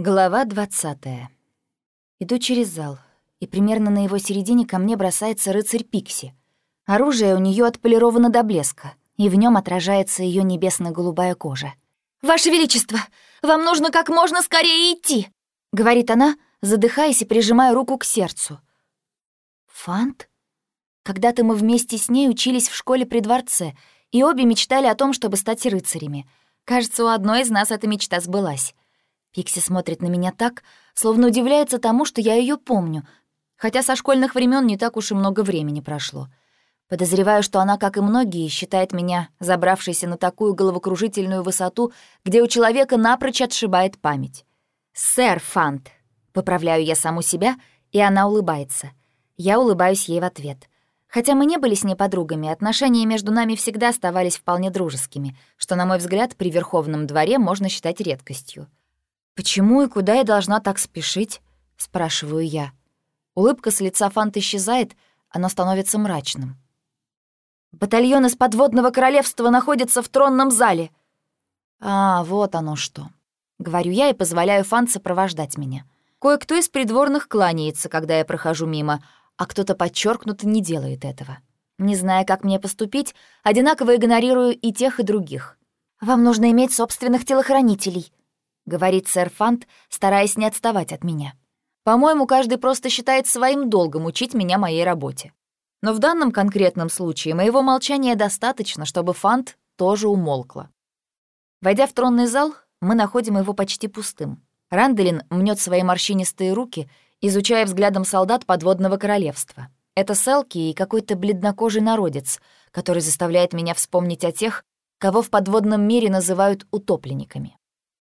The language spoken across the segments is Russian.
Глава 20. Иду через зал, и примерно на его середине ко мне бросается рыцарь Пикси. Оружие у нее отполировано до блеска, и в нем отражается ее небесно-голубая кожа. «Ваше Величество, вам нужно как можно скорее идти!» — говорит она, задыхаясь и прижимая руку к сердцу. «Фант?» Когда-то мы вместе с ней учились в школе при дворце, и обе мечтали о том, чтобы стать рыцарями. Кажется, у одной из нас эта мечта сбылась. Пикси смотрит на меня так, словно удивляется тому, что я ее помню, хотя со школьных времен не так уж и много времени прошло. Подозреваю, что она, как и многие, считает меня забравшейся на такую головокружительную высоту, где у человека напрочь отшибает память. «Сэр Фант», — поправляю я саму себя, и она улыбается. Я улыбаюсь ей в ответ. Хотя мы не были с ней подругами, отношения между нами всегда оставались вполне дружескими, что, на мой взгляд, при Верховном дворе можно считать редкостью. «Почему и куда я должна так спешить?» — спрашиваю я. Улыбка с лица Фант исчезает, оно становится мрачным. «Батальон из подводного королевства находится в тронном зале!» «А, вот оно что!» — говорю я и позволяю Фант сопровождать меня. Кое-кто из придворных кланяется, когда я прохожу мимо, а кто-то подчеркнуто не делает этого. Не зная, как мне поступить, одинаково игнорирую и тех, и других. «Вам нужно иметь собственных телохранителей», говорит сэр Фант, стараясь не отставать от меня. По-моему, каждый просто считает своим долгом учить меня моей работе. Но в данном конкретном случае моего молчания достаточно, чтобы Фант тоже умолкла. Войдя в тронный зал, мы находим его почти пустым. Ранделин мнет свои морщинистые руки, изучая взглядом солдат подводного королевства. Это Селки и какой-то бледнокожий народец, который заставляет меня вспомнить о тех, кого в подводном мире называют утопленниками.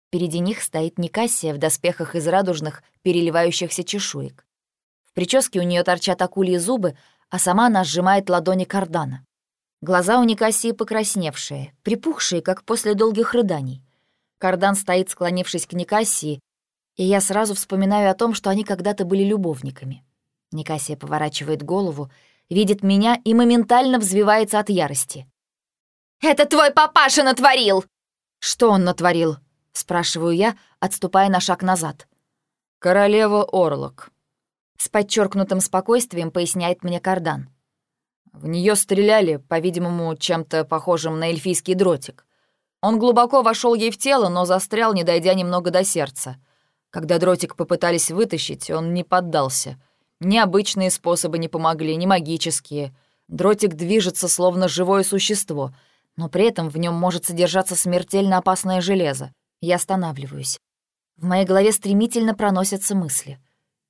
Впереди них стоит Никассия в доспехах из радужных, переливающихся чешуек. В прическе у нее торчат акульи зубы, а сама она сжимает ладони кардана. Глаза у Никассии покрасневшие, припухшие, как после долгих рыданий. Кардан стоит, склонившись к Никассии, и я сразу вспоминаю о том, что они когда-то были любовниками. Никассия поворачивает голову, видит меня и моментально взвивается от ярости. «Это твой папаша натворил!» «Что он натворил?» Спрашиваю я, отступая на шаг назад. «Королева Орлок», — с подчеркнутым спокойствием поясняет мне Кардан. В нее стреляли, по-видимому, чем-то похожим на эльфийский дротик. Он глубоко вошел ей в тело, но застрял, не дойдя немного до сердца. Когда дротик попытались вытащить, он не поддался. Ни обычные способы не помогли, ни магические. Дротик движется, словно живое существо, но при этом в нем может содержаться смертельно опасное железо. Я останавливаюсь. В моей голове стремительно проносятся мысли.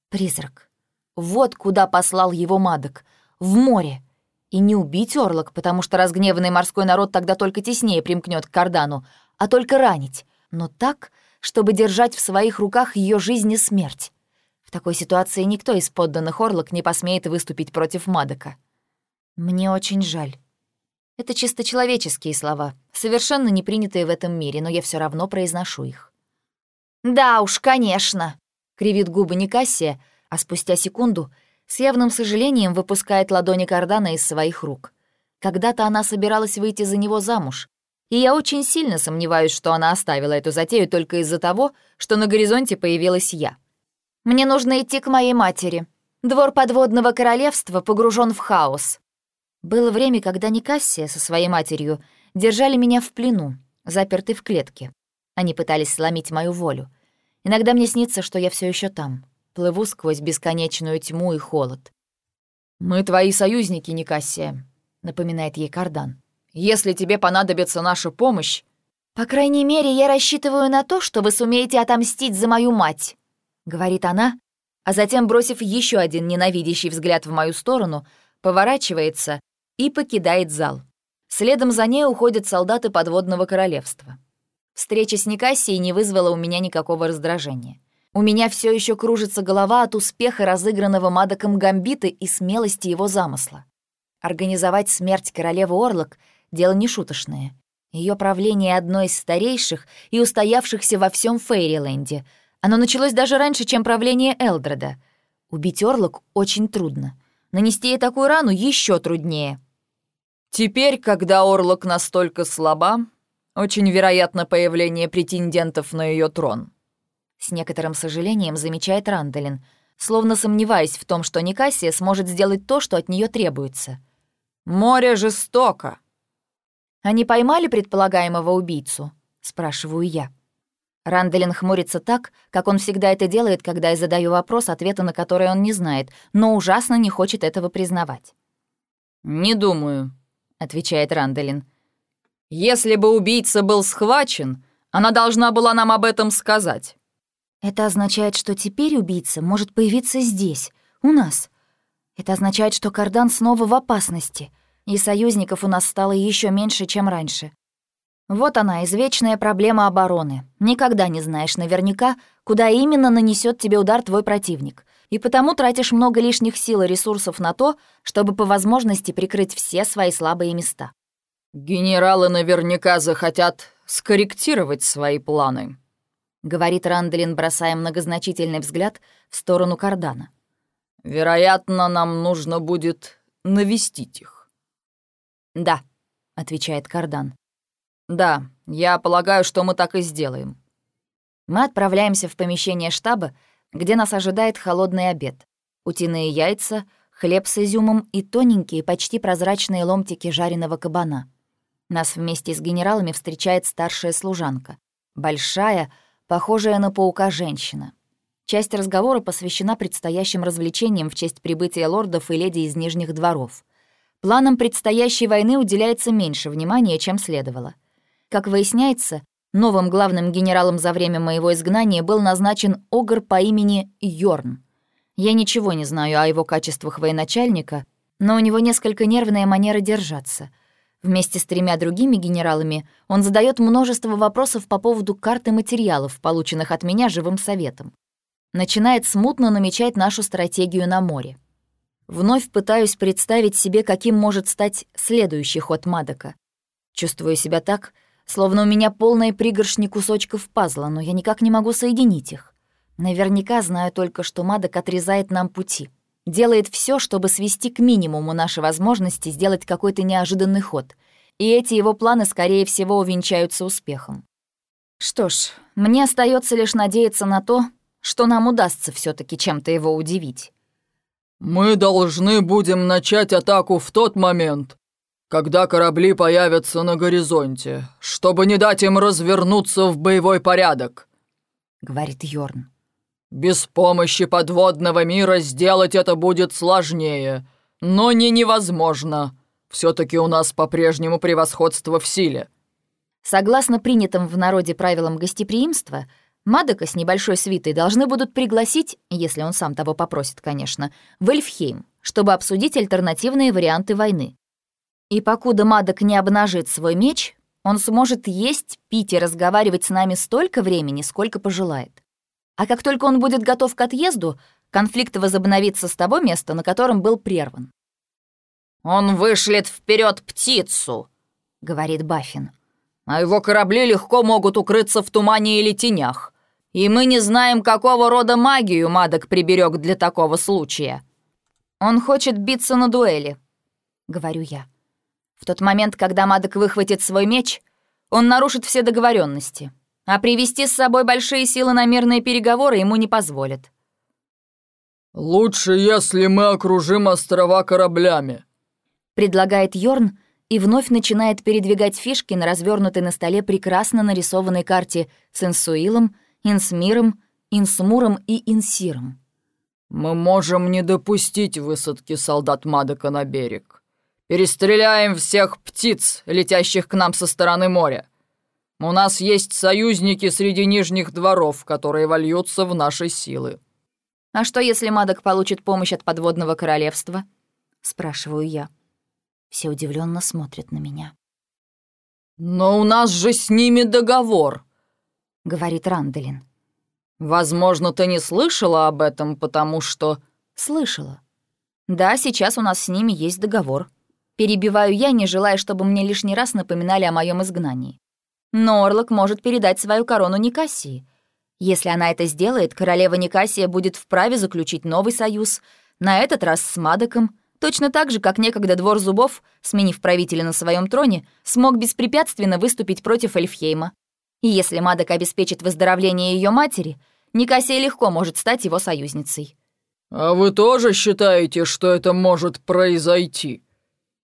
Призрак. Вот куда послал его Мадок. В море. И не убить Орлок, потому что разгневанный морской народ тогда только теснее примкнет к Кардану, а только ранить. Но так, чтобы держать в своих руках ее жизнь и смерть. В такой ситуации никто из подданных Орлок не посмеет выступить против Мадока. Мне очень жаль. Это чисто человеческие слова, совершенно не принятые в этом мире, но я все равно произношу их. «Да уж, конечно», — кривит губы Никассия, а спустя секунду с явным сожалением выпускает ладони Кардана из своих рук. Когда-то она собиралась выйти за него замуж, и я очень сильно сомневаюсь, что она оставила эту затею только из-за того, что на горизонте появилась я. «Мне нужно идти к моей матери. Двор подводного королевства погружен в хаос. Было время, когда Никассия со своей матерью держали меня в плену, заперты в клетке. Они пытались сломить мою волю. Иногда мне снится, что я все еще там, плыву сквозь бесконечную тьму и холод. «Мы твои союзники, Никассия», — напоминает ей Кардан. «Если тебе понадобится наша помощь...» «По крайней мере, я рассчитываю на то, что вы сумеете отомстить за мою мать», — говорит она, а затем, бросив еще один ненавидящий взгляд в мою сторону, поворачивается и покидает зал. Следом за ней уходят солдаты подводного королевства. Встреча с Никассией не вызвала у меня никакого раздражения. У меня все еще кружится голова от успеха разыгранного Мадоком Гамбита и смелости его замысла. Организовать смерть королевы Орлок — дело нешуточное. Ее правление одно из старейших и устоявшихся во всем Фейриленде. Оно началось даже раньше, чем правление Элдреда. Убить Орлок очень трудно. Нанести ей такую рану еще труднее — Теперь, когда Орлок настолько слаба, очень вероятно появление претендентов на ее трон. С некоторым сожалением замечает Рандалин, словно сомневаясь в том, что Никасия сможет сделать то, что от нее требуется. «Море жестоко!» «Они поймали предполагаемого убийцу?» — спрашиваю я. Рандалин хмурится так, как он всегда это делает, когда я задаю вопрос, ответа на который он не знает, но ужасно не хочет этого признавать. «Не думаю», — отвечает Рандалин. «Если бы убийца был схвачен, она должна была нам об этом сказать». «Это означает, что теперь убийца может появиться здесь, у нас. Это означает, что Кардан снова в опасности, и союзников у нас стало еще меньше, чем раньше. Вот она, извечная проблема обороны. Никогда не знаешь наверняка, куда именно нанесет тебе удар твой противник, и потому тратишь много лишних сил и ресурсов на то, чтобы по возможности прикрыть все свои слабые места. «Генералы наверняка захотят скорректировать свои планы», — говорит Ранделин, бросая многозначительный взгляд в сторону Кардана. «Вероятно, нам нужно будет навестить их». «Да», — отвечает Кардан. «Да, я полагаю, что мы так и сделаем». Мы отправляемся в помещение штаба, где нас ожидает холодный обед. Утиные яйца, хлеб с изюмом и тоненькие, почти прозрачные ломтики жареного кабана. Нас вместе с генералами встречает старшая служанка. Большая, похожая на паука женщина. Часть разговора посвящена предстоящим развлечениям в честь прибытия лордов и леди из Нижних дворов. Планам предстоящей войны уделяется меньше внимания, чем следовало. Как выясняется, новым главным генералом за время моего изгнания был назначен Огр по имени Йорн. Я ничего не знаю о его качествах военачальника, но у него несколько нервная манера держаться — Вместе с тремя другими генералами он задает множество вопросов по поводу карты материалов, полученных от меня живым советом. Начинает смутно намечать нашу стратегию на море. Вновь пытаюсь представить себе, каким может стать следующий ход Мадока. Чувствую себя так, словно у меня полная пригоршни кусочков пазла, но я никак не могу соединить их. Наверняка знаю только, что Мадок отрезает нам пути — делает все, чтобы свести к минимуму наши возможности сделать какой-то неожиданный ход, и эти его планы, скорее всего, увенчаются успехом. Что ж, мне остается лишь надеяться на то, что нам удастся все таки чем-то его удивить. «Мы должны будем начать атаку в тот момент, когда корабли появятся на горизонте, чтобы не дать им развернуться в боевой порядок», — говорит Йорн. Без помощи подводного мира сделать это будет сложнее, но не невозможно. Все-таки у нас по-прежнему превосходство в силе. Согласно принятым в народе правилам гостеприимства, Мадока с небольшой свитой должны будут пригласить, если он сам того попросит, конечно, в Эльфхейм, чтобы обсудить альтернативные варианты войны. И покуда Мадок не обнажит свой меч, он сможет есть, пить и разговаривать с нами столько времени, сколько пожелает. А как только он будет готов к отъезду, конфликт возобновится с того места, на котором был прерван. «Он вышлет вперед птицу», — говорит Баффин. «А его корабли легко могут укрыться в тумане или тенях. И мы не знаем, какого рода магию Мадок приберег для такого случая». «Он хочет биться на дуэли», — говорю я. В тот момент, когда Мадок выхватит свой меч, он нарушит все договоренности а привести с собой большие силы на мирные переговоры ему не позволят. «Лучше, если мы окружим острова кораблями», — предлагает Йорн и вновь начинает передвигать фишки на развернутой на столе прекрасно нарисованной карте с Инсуилом, Инсмиром, Инсмуром и Инсиром. «Мы можем не допустить высадки солдат Мадока на берег. Перестреляем всех птиц, летящих к нам со стороны моря. У нас есть союзники среди нижних дворов, которые вольются в наши силы». «А что, если Мадок получит помощь от подводного королевства?» — спрашиваю я. Все удивленно смотрят на меня. «Но у нас же с ними договор», — говорит Ранделин. «Возможно, ты не слышала об этом, потому что...» «Слышала. Да, сейчас у нас с ними есть договор. Перебиваю я, не желая, чтобы мне лишний раз напоминали о моем изгнании. Но Орлок может передать свою корону Никасии. Если она это сделает, королева Никасия будет вправе заключить новый союз, на этот раз с Мадоком, точно так же, как некогда Двор Зубов, сменив правителя на своем троне, смог беспрепятственно выступить против Эльфхейма. И если Мадок обеспечит выздоровление ее матери, Никосия легко может стать его союзницей. «А вы тоже считаете, что это может произойти?»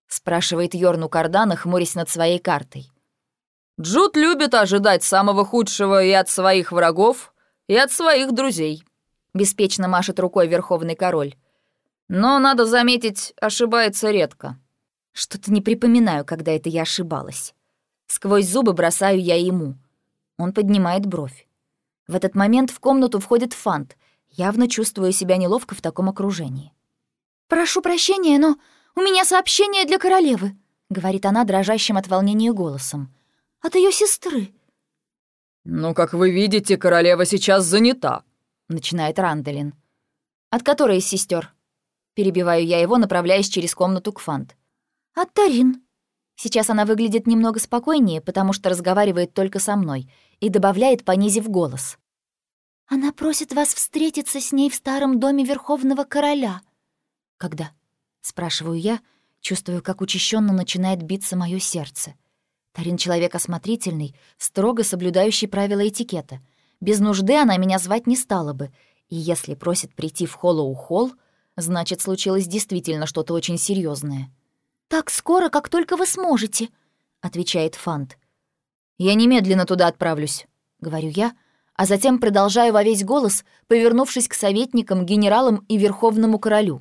Спрашивает Йорну Кардана, хмурясь над своей картой. Джуд любит ожидать самого худшего и от своих врагов, и от своих друзей. Беспечно машет рукой Верховный Король. Но, надо заметить, ошибается редко. Что-то не припоминаю, когда это я ошибалась. Сквозь зубы бросаю я ему. Он поднимает бровь. В этот момент в комнату входит Фант, явно чувствуя себя неловко в таком окружении. «Прошу прощения, но у меня сообщение для королевы», — говорит она дрожащим от волнения голосом. «От ее сестры». «Ну, как вы видите, королева сейчас занята», — начинает Ранделин. «От которой из сестер? Перебиваю я его, направляясь через комнату к Фант. «От Тарин». Сейчас она выглядит немного спокойнее, потому что разговаривает только со мной, и добавляет, понизив голос. «Она просит вас встретиться с ней в старом доме Верховного Короля». «Когда?» — спрашиваю я, чувствую, как учащенно начинает биться мое сердце. Тарин человек осмотрительный, строго соблюдающий правила этикета. Без нужды она меня звать не стала бы, и если просит прийти в Холлоу-Холл, значит, случилось действительно что-то очень серьезное. «Так скоро, как только вы сможете», — отвечает Фант. «Я немедленно туда отправлюсь», — говорю я, а затем продолжаю во весь голос, повернувшись к советникам, генералам и верховному королю.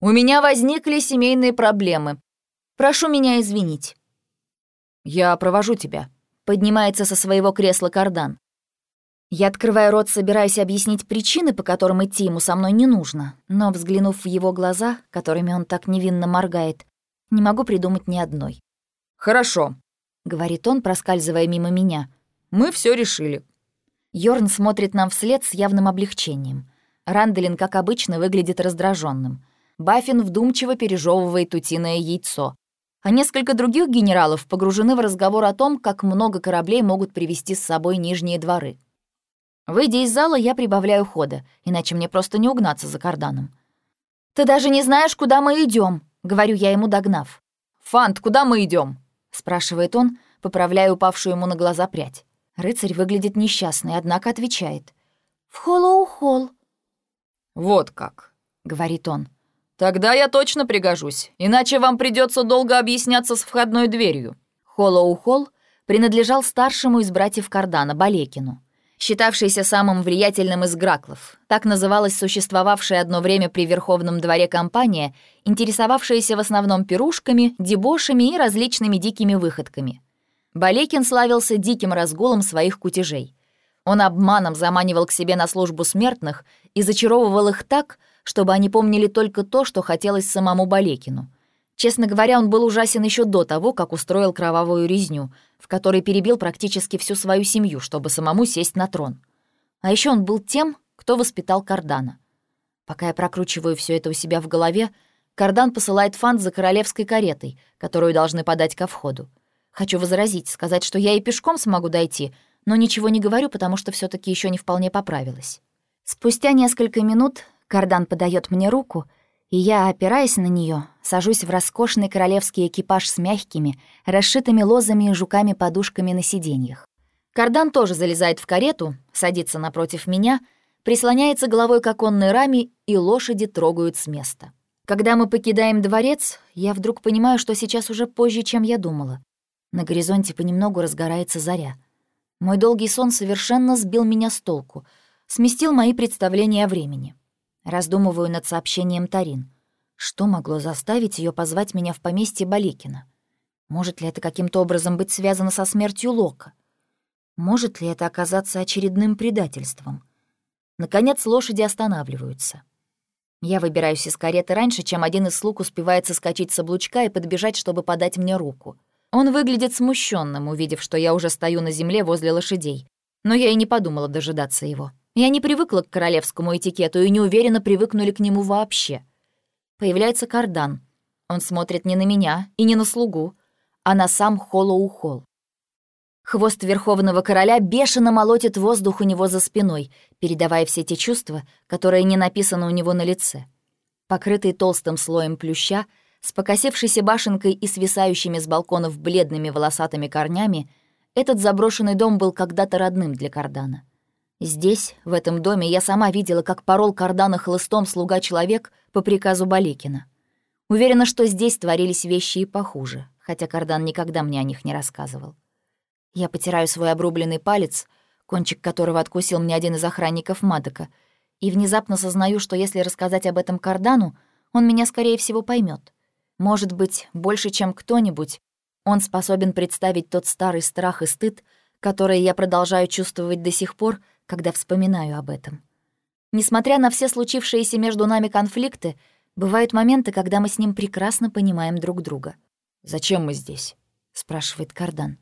«У меня возникли семейные проблемы. Прошу меня извинить». «Я провожу тебя», — поднимается со своего кресла кардан. Я открываю рот, собираясь объяснить причины, по которым идти ему со мной не нужно, но, взглянув в его глаза, которыми он так невинно моргает, не могу придумать ни одной. «Хорошо», — говорит он, проскальзывая мимо меня. «Мы все решили». Йорн смотрит нам вслед с явным облегчением. Ранделин, как обычно, выглядит раздраженным. Баффин вдумчиво пережевывает утиное яйцо. А несколько других генералов погружены в разговор о том, как много кораблей могут привести с собой нижние дворы. Выйдя из зала, я прибавляю хода, иначе мне просто не угнаться за карданом. «Ты даже не знаешь, куда мы идем, говорю я ему, догнав. «Фант, куда мы идем? спрашивает он, поправляя упавшую ему на глаза прядь. Рыцарь выглядит несчастный, однако отвечает. «В Холлоу-Холл». «Вот как», — говорит он. «Тогда я точно пригожусь, иначе вам придется долго объясняться с входной дверью». Холлоу-Холл принадлежал старшему из братьев Кардана, Балекину считавшийся самым влиятельным из граклов. Так называлась существовавшая одно время при Верховном дворе компания, интересовавшаяся в основном пирушками, дебошами и различными дикими выходками. Балекин славился диким разгулом своих кутежей. Он обманом заманивал к себе на службу смертных и зачаровывал их так, чтобы они помнили только то, что хотелось самому Балекину — Честно говоря, он был ужасен еще до того, как устроил кровавую резню, в которой перебил практически всю свою семью, чтобы самому сесть на трон. А еще он был тем, кто воспитал Кардана. Пока я прокручиваю все это у себя в голове, Кардан посылает фант за королевской каретой, которую должны подать ко входу. Хочу возразить, сказать, что я и пешком смогу дойти, но ничего не говорю, потому что все таки еще не вполне поправилась. Спустя несколько минут Кардан подает мне руку — и я, опираясь на нее, сажусь в роскошный королевский экипаж с мягкими, расшитыми лозами и жуками-подушками на сиденьях. Кардан тоже залезает в карету, садится напротив меня, прислоняется головой к оконной раме, и лошади трогают с места. Когда мы покидаем дворец, я вдруг понимаю, что сейчас уже позже, чем я думала. На горизонте понемногу разгорается заря. Мой долгий сон совершенно сбил меня с толку, сместил мои представления о времени. Раздумываю над сообщением Тарин. Что могло заставить ее позвать меня в поместье Баликина? Может ли это каким-то образом быть связано со смертью Лока? Может ли это оказаться очередным предательством? Наконец лошади останавливаются. Я выбираюсь из кареты раньше, чем один из слуг успевает соскочить с облучка и подбежать, чтобы подать мне руку. Он выглядит смущенным, увидев, что я уже стою на земле возле лошадей. Но я и не подумала дожидаться его. Я не привыкла к королевскому этикету и не уверена, привыкнули к нему вообще. Появляется кардан. Он смотрит не на меня и не на слугу, а на сам Холлоу-Холл. Хвост Верховного Короля бешено молотит воздух у него за спиной, передавая все те чувства, которые не написаны у него на лице. Покрытый толстым слоем плюща, с покосившейся башенкой и свисающими с балконов бледными волосатыми корнями, этот заброшенный дом был когда-то родным для Кардана. Здесь, в этом доме, я сама видела, как порол кардана хлыстом слуга-человек по приказу Балекина. Уверена, что здесь творились вещи и похуже, хотя кардан никогда мне о них не рассказывал. Я потираю свой обрубленный палец, кончик которого откусил мне один из охранников Мадока, и внезапно сознаю, что если рассказать об этом кардану, он меня, скорее всего, поймет. Может быть, больше, чем кто-нибудь, он способен представить тот старый страх и стыд, который я продолжаю чувствовать до сих пор, когда вспоминаю об этом. Несмотря на все случившиеся между нами конфликты, бывают моменты, когда мы с ним прекрасно понимаем друг друга. «Зачем мы здесь?» — спрашивает Кардан.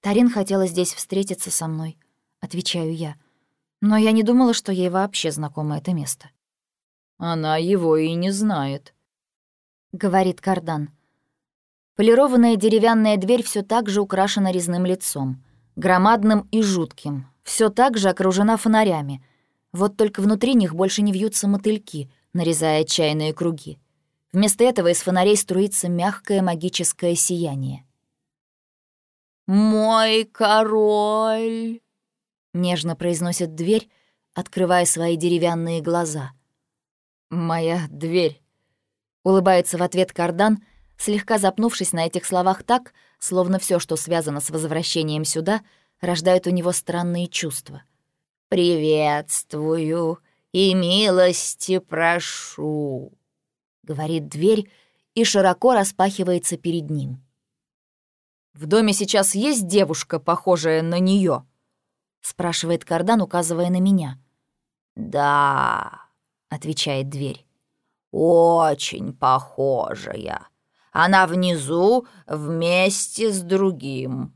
«Тарин хотела здесь встретиться со мной», — отвечаю я. «Но я не думала, что ей вообще знакомо это место». «Она его и не знает», — говорит Кардан. Полированная деревянная дверь все так же украшена резным лицом, громадным и жутким, все так же окружена фонарями. Вот только внутри них больше не вьются мотыльки, нарезая отчаянные круги. Вместо этого из фонарей струится мягкое магическое сияние. «Мой король!» — нежно произносит дверь, открывая свои деревянные глаза. «Моя дверь!» — улыбается в ответ кардан — слегка запнувшись на этих словах так, словно все, что связано с возвращением сюда, рождает у него странные чувства. «Приветствую и милости прошу», — говорит дверь и широко распахивается перед ним. «В доме сейчас есть девушка, похожая на нее? спрашивает Кардан, указывая на меня. «Да», — отвечает дверь, — «очень похожая». Она внизу вместе с другим».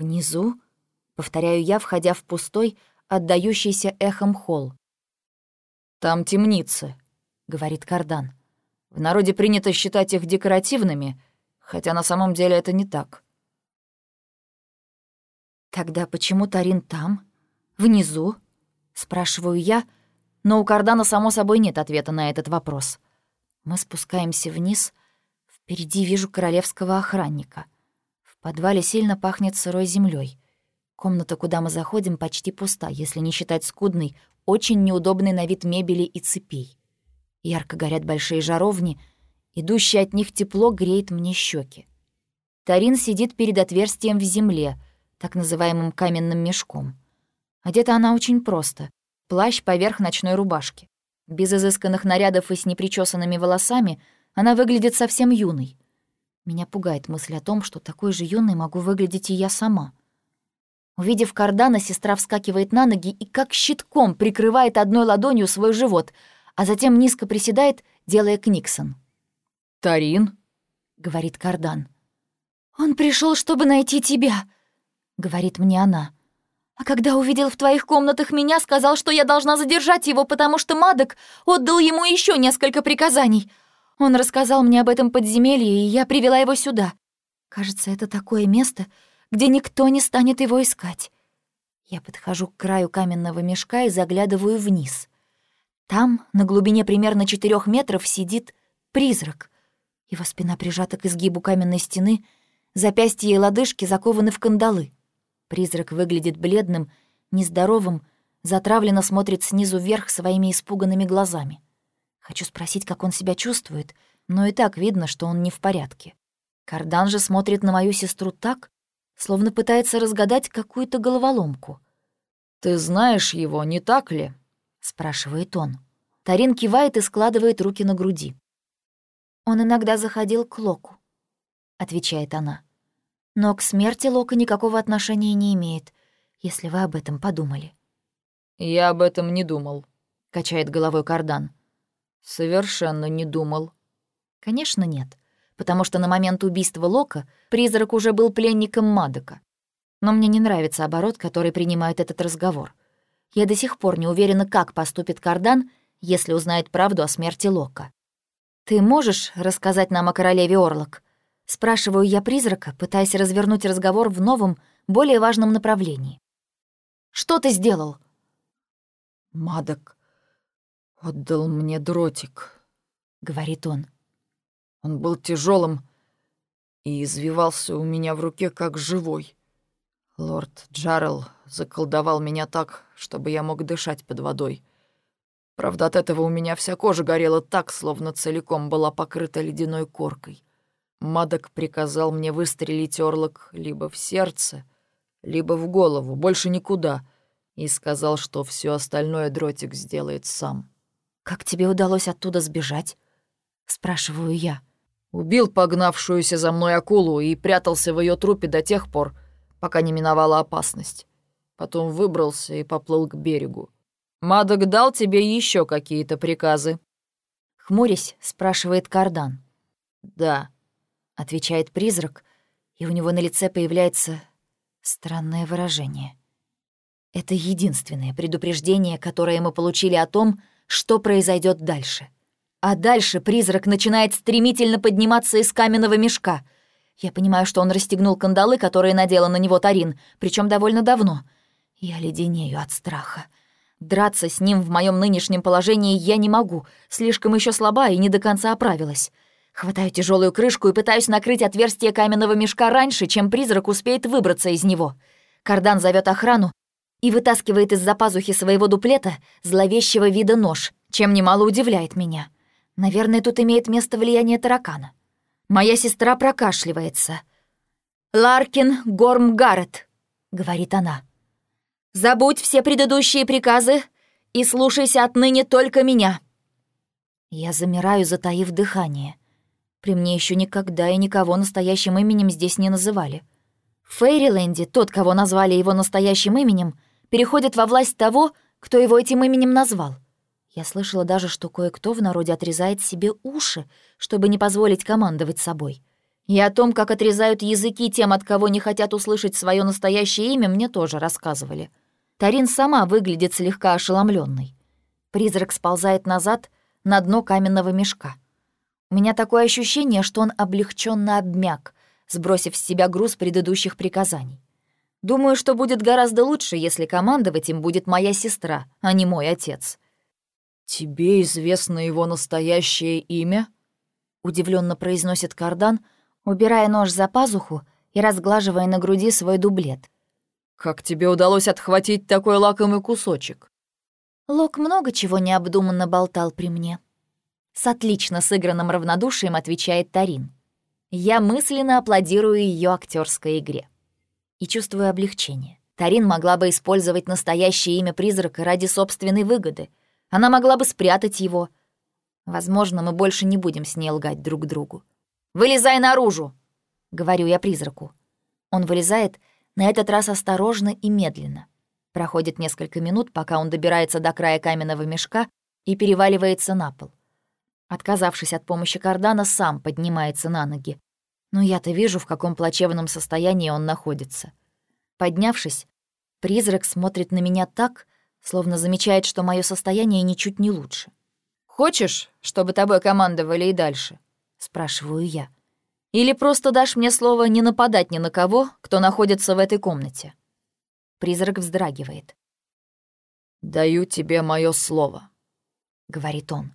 «Внизу?» — повторяю я, входя в пустой, отдающийся эхом холл. «Там темницы», — говорит Кардан. «В народе принято считать их декоративными, хотя на самом деле это не так». «Тогда почему Тарин там? Внизу?» — спрашиваю я, но у Кардана, само собой, нет ответа на этот вопрос. Мы спускаемся вниз, Впереди вижу королевского охранника. Подвале сильно пахнет сырой землей. Комната, куда мы заходим, почти пуста, если не считать скудной, очень неудобной на вид мебели и цепей. Ярко горят большие жаровни, идущее от них тепло греет мне щеки. Тарин сидит перед отверстием в земле, так называемым каменным мешком. Одета она очень просто. Плащ поверх ночной рубашки. Без изысканных нарядов и с непричесанными волосами — она выглядит совсем юной. Меня пугает мысль о том, что такой же юной могу выглядеть и я сама. Увидев кардана, сестра вскакивает на ноги и как щитком прикрывает одной ладонью свой живот, а затем низко приседает, делая книксон. «Тарин?» — говорит кардан. «Он пришел, чтобы найти тебя», — говорит мне она. «А когда увидел в твоих комнатах меня, сказал, что я должна задержать его, потому что Мадок отдал ему еще несколько приказаний. Он рассказал мне об этом подземелье, и я привела его сюда. Кажется, это такое место, где никто не станет его искать. Я подхожу к краю каменного мешка и заглядываю вниз. Там, на глубине примерно четырех метров, сидит призрак. Его спина прижата к изгибу каменной стены, запястья и лодыжки закованы в кандалы. Призрак выглядит бледным, нездоровым, затравленно смотрит снизу вверх своими испуганными глазами. Хочу спросить, как он себя чувствует, но и так видно, что он не в порядке. Кардан же смотрит на мою сестру так, словно пытается разгадать какую-то головоломку. «Ты знаешь его, не так ли?» — спрашивает он. Тарин кивает и складывает руки на груди. «Он иногда заходил к Локу», — отвечает она. «Но к смерти Лока никакого отношения не имеет, если вы об этом подумали». «Я об этом не думал», — качает головой Кардан. Совершенно не думал. Конечно, нет, потому что на момент убийства Лока призрак уже был пленником Мадока. Но мне не нравится оборот, который принимает этот разговор. Я до сих пор не уверена, как поступит Кардан, если узнает правду о смерти Лока. «Ты можешь рассказать нам о королеве Орлок?» Спрашиваю я призрака, пытаясь развернуть разговор в новом, более важном направлении. «Что ты сделал?» «Мадок «Отдал мне дротик», — говорит он. Он был тяжелым и извивался у меня в руке, как живой. Лорд Джарел заколдовал меня так, чтобы я мог дышать под водой. Правда, от этого у меня вся кожа горела так, словно целиком была покрыта ледяной коркой. Мадок приказал мне выстрелить орлок либо в сердце, либо в голову, больше никуда, и сказал, что все остальное дротик сделает сам. «Как тебе удалось оттуда сбежать?» — спрашиваю я. Убил погнавшуюся за мной акулу и прятался в ее трупе до тех пор, пока не миновала опасность. Потом выбрался и поплыл к берегу. «Мадок дал тебе еще какие-то приказы?» Хмурясь, спрашивает Кардан. «Да», — отвечает призрак, и у него на лице появляется странное выражение. Это единственное предупреждение, которое мы получили о том, что произойдет дальше. А дальше призрак начинает стремительно подниматься из каменного мешка — я понимаю, что он расстегнул кандалы, которые надела на него Тарин, причем довольно давно. Я леденею от страха. Драться с ним в моем нынешнем положении я не могу, слишком еще слаба и не до конца оправилась. Хватаю тяжелую крышку и пытаюсь накрыть отверстие каменного мешка раньше, чем призрак успеет выбраться из него. Кардан зовет охрану и вытаскивает из-за пазухи своего дуплета зловещего вида нож, чем немало удивляет меня. Наверное, тут имеет место влияние таракана. Моя сестра прокашливается. «Ларкин Горм Гаррет», — говорит она. «Забудь все предыдущие приказы и слушайся отныне только меня». Я замираю, затаив дыхание. При мне еще никогда и никого настоящим именем здесь не называли. В Фейриленде тот, кого назвали его настоящим именем, переходит во власть того, кто его этим именем назвал — я слышала даже, что кое-кто в народе отрезает себе уши, чтобы не позволить командовать собой. И о том, как отрезают языки тем, от кого не хотят услышать свое настоящее имя, мне тоже рассказывали. Тарин сама выглядит слегка ошеломленной. Призрак сползает назад на дно каменного мешка. У меня такое ощущение, что он облегченно обмяк, сбросив с себя груз предыдущих приказаний. Думаю, что будет гораздо лучше, если командовать им будет моя сестра, а не мой отец. «Тебе известно его настоящее имя?» — удивленно произносит Кардан, убирая нож за пазуху и разглаживая на груди свой дублет. «Как тебе удалось отхватить такой лакомый кусочек?» Лок много чего необдуманно болтал при мне. С отлично сыгранным равнодушием отвечает Тарин. Я мысленно аплодирую ее актерской игре. И чувствую облегчение. Тарин могла бы использовать настоящее имя призрака ради собственной выгоды — она могла бы спрятать его. Возможно, мы больше не будем с ней лгать друг другу. «Вылезай наружу!» — говорю я призраку. Он вылезает, на этот раз осторожно и медленно. Проходит несколько минут, пока он добирается до края каменного мешка и переваливается на пол. Отказавшись от помощи кардана, сам поднимается на ноги. Но я-то вижу, в каком плачевном состоянии он находится. Поднявшись, призрак смотрит на меня так, словно замечает, что мое состояние ничуть не лучше. «Хочешь, чтобы тобой командовали и дальше?» — спрашиваю я. «Или просто дашь мне слово не нападать ни на кого, кто находится в этой комнате?» Призрак вздрагивает. «Даю тебе мое слово», — говорит он.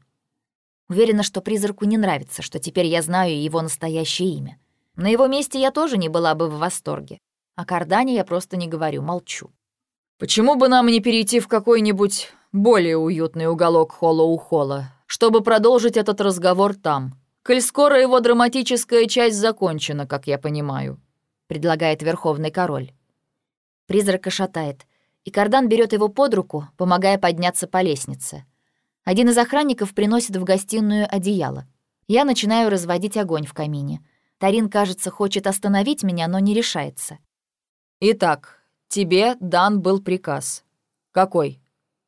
Уверена, что призраку не нравится, что теперь я знаю его настоящее имя. На его месте я тоже не была бы в восторге. О Кардане я просто не говорю, молчу. Почему бы нам не перейти в какой-нибудь более уютный уголок холла у холла, чтобы продолжить этот разговор там? Коль скоро его драматическая часть закончена, как я понимаю», — предлагает Верховный Король. Призрака шатает, и Кардан берет его под руку, помогая подняться по лестнице. Один из охранников приносит в гостиную одеяло. Я начинаю разводить огонь в камине. Тарин, кажется, хочет остановить меня, но не решается. «Итак, Тебе дан был приказ. Какой?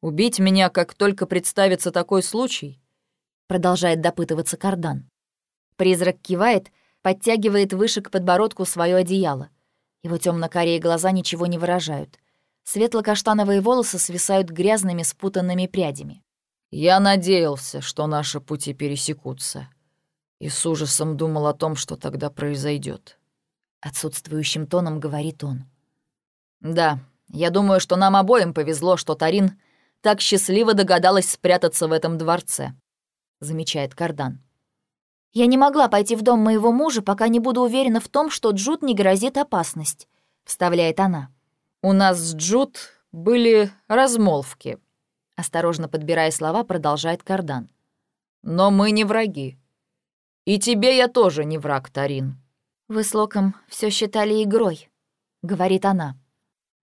Убить меня, как только представится такой случай? Продолжает допытываться Кардан. Призрак кивает, подтягивает выше к подбородку свое одеяло. Его темно-карие глаза ничего не выражают. Светло-каштановые волосы свисают грязными спутанными прядями. «Я надеялся, что наши пути пересекутся. И с ужасом думал о том, что тогда произойдет. Отсутствующим тоном говорит он. «Да, я думаю, что нам обоим повезло, что Тарин так счастливо догадалась спрятаться в этом дворце», — замечает Кардан. «Я не могла пойти в дом моего мужа, пока не буду уверена в том, что Джуд не грозит опасность», — вставляет она. У нас с Джуд были размолвки. Осторожно подбирая слова, продолжает Кардан. Но мы не враги. И тебе я тоже не враг, Тарин. Вы с Локом все считали игрой, говорит она.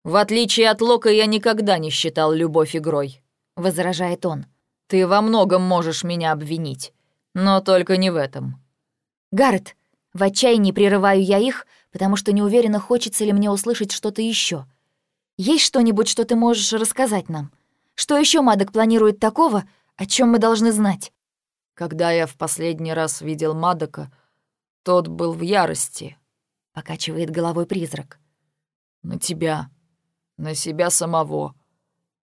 В отличие от Лока, я никогда не считал любовь игрой, возражает он. Ты во многом можешь меня обвинить, но только не в этом. Гаррет, в отчаянии прерываю я их, потому что не уверена, хочется ли мне услышать что-то еще. Есть что-нибудь, что ты можешь рассказать нам? Что еще Мадок планирует такого, о чем мы должны знать? Когда я в последний раз видел Мадока, тот был в ярости. Покачивает головой призрак. На тебя, на себя самого,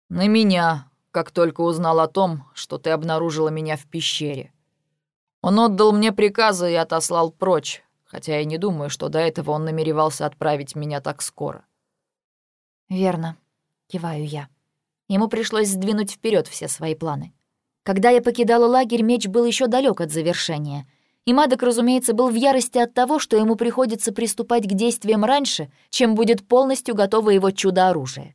на меня, как только узнал о том, что ты обнаружила меня в пещере. Он отдал мне приказы и отослал прочь, хотя я не думаю, что до этого он намеревался отправить меня так скоро. «Верно», — киваю я. Ему пришлось сдвинуть вперед все свои планы. Когда я покидала лагерь, меч был еще далек от завершения. И Мадок, разумеется, был в ярости от того, что ему приходится приступать к действиям раньше, чем будет полностью готово его чудо-оружие.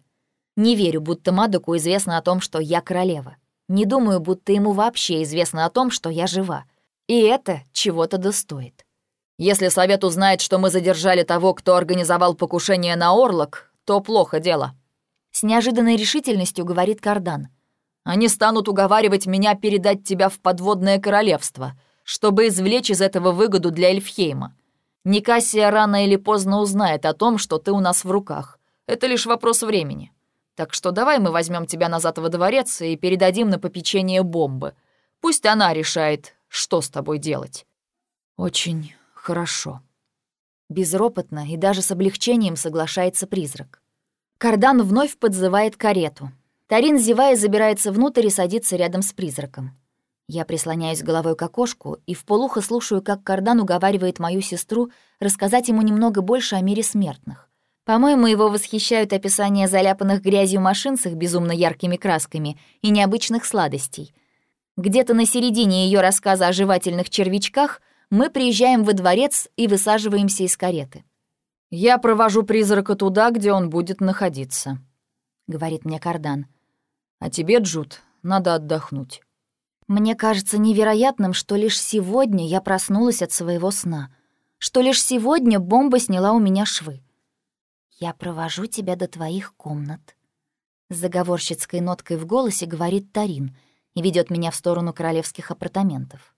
Не верю, будто Мадоку известно о том, что я королева. Не думаю, будто ему вообще известно о том, что я жива. И это чего-то достоит. Если совет узнает, что мы задержали того, кто организовал покушение на Орлок, то плохо дело. С неожиданной решительностью говорит Кардан. Они станут уговаривать меня передать тебя в подводное королевство, чтобы извлечь из этого выгоду для Эльфхейма. Никассия рано или поздно узнает о том, что ты у нас в руках. Это лишь вопрос времени. Так что давай мы возьмем тебя назад во дворец и передадим на попечение бомбы. Пусть она решает, что с тобой делать». «Очень хорошо». Безропотно и даже с облегчением соглашается призрак. Кардан вновь подзывает карету. Тарин, зевая, забирается внутрь и садится рядом с призраком. Я прислоняюсь головой к окошку и в полухо слушаю, как Кардан уговаривает мою сестру рассказать ему немного больше о мире смертных. По-моему, его восхищают описания заляпанных грязью машин с их безумно яркими красками и необычных сладостей. Где-то на середине ее рассказа о жевательных червячках мы приезжаем во дворец и высаживаемся из кареты. «Я провожу призрака туда, где он будет находиться», — говорит мне Кардан. «А тебе, Джуд, надо отдохнуть». Мне кажется невероятным, что лишь сегодня я проснулась от своего сна, что лишь сегодня бомба сняла у меня швы. «Я провожу тебя до твоих комнат», — с заговорщицкой ноткой в голосе говорит Тарин и ведет меня в сторону королевских апартаментов.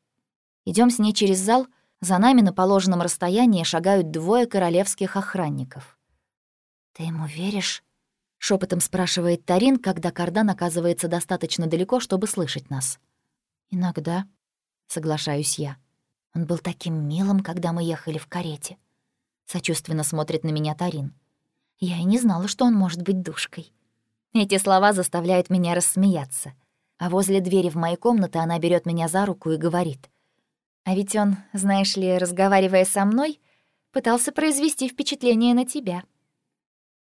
Идем с ней через зал, за нами на положенном расстоянии шагают двое королевских охранников. «Ты ему веришь?» — шепотом спрашивает Тарин, когда кардан оказывается достаточно далеко, чтобы слышать нас. «Иногда», — соглашаюсь я. Он был таким милым, когда мы ехали в карете. Сочувственно смотрит на меня Тарин. Я и не знала, что он может быть душкой. Эти слова заставляют меня рассмеяться. А возле двери в моей комнаты она берет меня за руку и говорит. А ведь он, знаешь ли, разговаривая со мной, пытался произвести впечатление на тебя.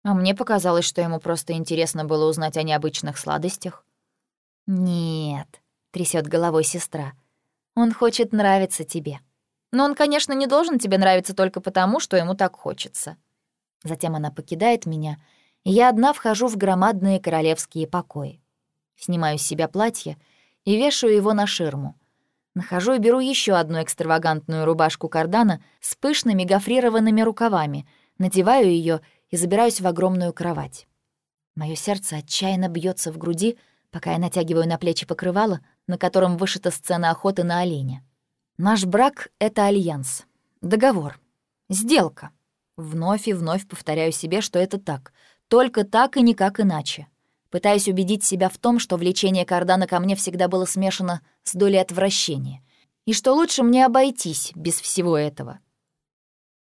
А мне показалось, что ему просто интересно было узнать о необычных сладостях. «Нет», — трясет головой сестра, — «он хочет нравиться тебе. Но он, конечно, не должен тебе нравиться только потому, что ему так хочется». Затем она покидает меня, и я одна вхожу в громадные королевские покои. Снимаю с себя платье и вешаю его на ширму. Нахожу и беру еще одну экстравагантную рубашку кардана с пышными гофрированными рукавами, надеваю ее и забираюсь в огромную кровать. Мое сердце отчаянно бьется в груди, пока я натягиваю на плечи покрывало, на котором вышита сцена охоты на оленя. Наш брак — это альянс, договор, сделка. Вновь и вновь повторяю себе, что это так, только так и никак иначе пытаясь убедить себя в том, что влечение Кардана ко мне всегда было смешано с долей отвращения, и что лучше мне обойтись без всего этого.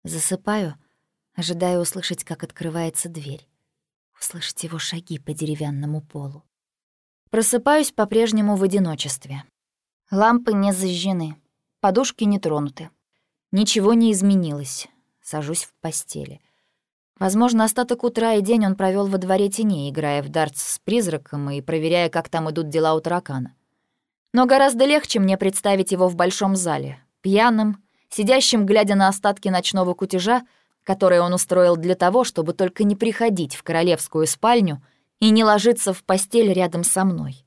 Засыпаю, ожидая услышать, как открывается дверь, услышать его шаги по деревянному полу. Просыпаюсь по-прежнему в одиночестве. Лампы не зажжены, подушки не тронуты. Ничего не изменилось. Сажусь в постели — Возможно, остаток утра и день он провел во дворе теней, играя в дартс с призраком и проверяя, как там идут дела у таракана. Но гораздо легче мне представить его в большом зале, пьяным, сидящим, глядя на остатки ночного кутежа, которое он устроил для того, чтобы только не приходить в королевскую спальню и не ложиться в постель рядом со мной.